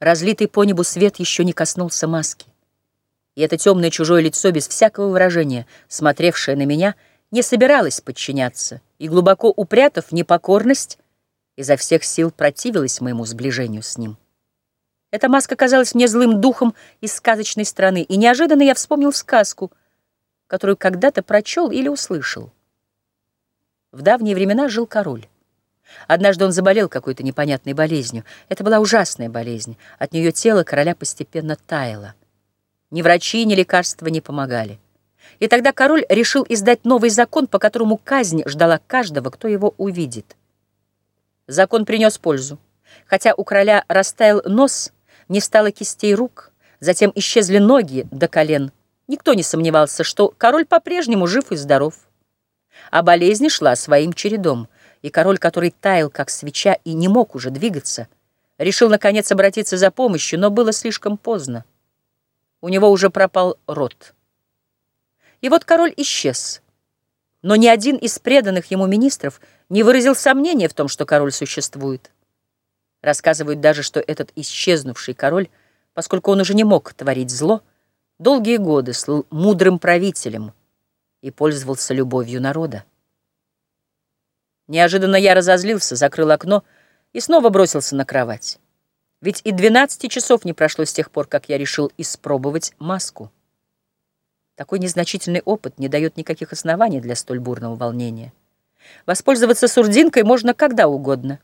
Разлитый по небу свет еще не коснулся маски. И это темное чужое лицо, без всякого выражения, смотревшее на меня, не собиралось подчиняться, и, глубоко упрятав непокорность, изо всех сил противилась моему сближению с ним. Эта маска казалась мне злым духом из сказочной страны, и неожиданно я вспомнил сказку, которую когда-то прочел или услышал. В давние времена жил король. Однажды он заболел какой-то непонятной болезнью. Это была ужасная болезнь. От нее тело короля постепенно таяло. Ни врачи, ни лекарства не помогали. И тогда король решил издать новый закон, по которому казнь ждала каждого, кто его увидит. Закон принес пользу. Хотя у короля растаял нос, не стало кистей рук, затем исчезли ноги до колен. Никто не сомневался, что король по-прежнему жив и здоров. А болезнь шла своим чередом — и король, который таял, как свеча, и не мог уже двигаться, решил, наконец, обратиться за помощью, но было слишком поздно. У него уже пропал рот. И вот король исчез. Но ни один из преданных ему министров не выразил сомнения в том, что король существует. Рассказывают даже, что этот исчезнувший король, поскольку он уже не мог творить зло, долгие годы слыл мудрым правителем и пользовался любовью народа. Неожиданно я разозлился, закрыл окно и снова бросился на кровать. Ведь и 12 часов не прошло с тех пор, как я решил испробовать маску. Такой незначительный опыт не дает никаких оснований для столь бурного волнения. Воспользоваться сурдинкой можно когда угодно.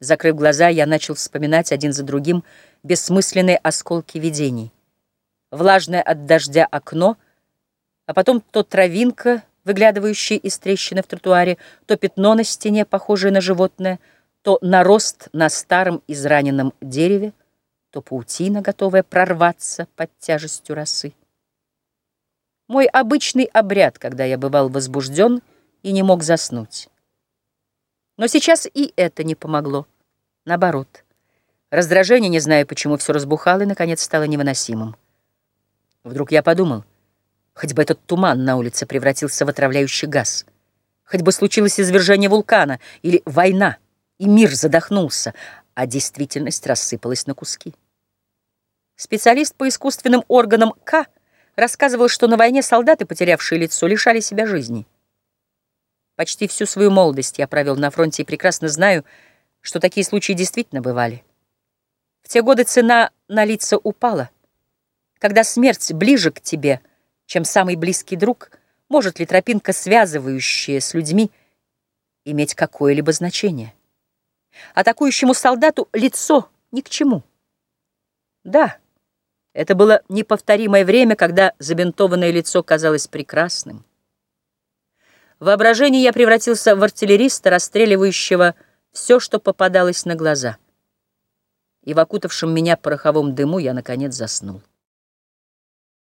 Закрыв глаза, я начал вспоминать один за другим бессмысленные осколки видений. Влажное от дождя окно, а потом то травинка — выглядывающие из трещины в тротуаре, то пятно на стене, похожее на животное, то нарост на старом израненном дереве, то паутина, готовая прорваться под тяжестью росы. Мой обычный обряд, когда я бывал возбужден и не мог заснуть. Но сейчас и это не помогло. Наоборот. Раздражение, не знаю почему, все разбухало и, наконец, стало невыносимым. Вдруг я подумал — Хоть бы этот туман на улице превратился в отравляющий газ. Хоть бы случилось извержение вулкана или война, и мир задохнулся, а действительность рассыпалась на куски. Специалист по искусственным органам К рассказывал, что на войне солдаты, потерявшие лицо, лишали себя жизни. Почти всю свою молодость я провел на фронте и прекрасно знаю, что такие случаи действительно бывали. В те годы цена на лица упала. Когда смерть ближе к тебе — чем самый близкий друг, может ли тропинка, связывающая с людьми, иметь какое-либо значение? Атакующему солдату лицо ни к чему. Да, это было неповторимое время, когда забинтованное лицо казалось прекрасным. В воображении я превратился в артиллериста, расстреливающего все, что попадалось на глаза. И в окутавшем меня пороховом дыму я, наконец, заснул.